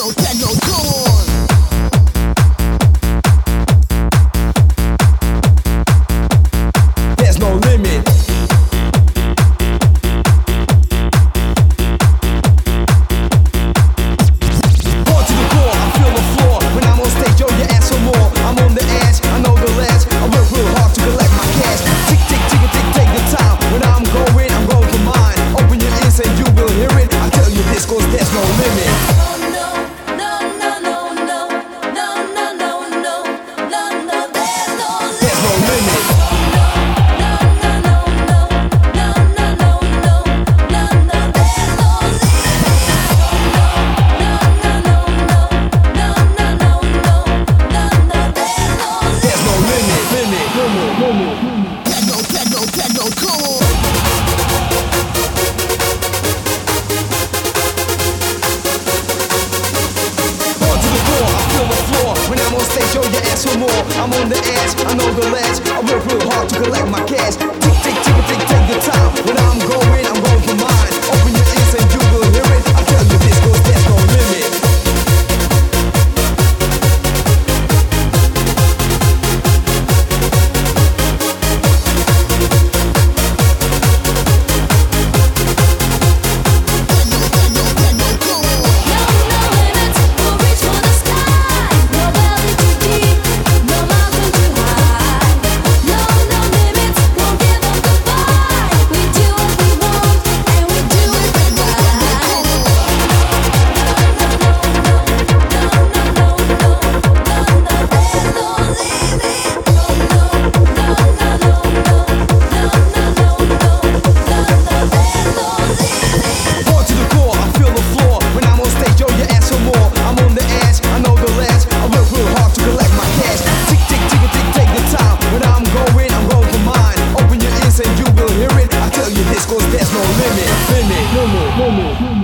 no tension. Collect my cash. Tick, tick, I know the your time. When I'm going, I'm going for mine. Open Fumo.